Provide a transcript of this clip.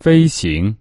飞行。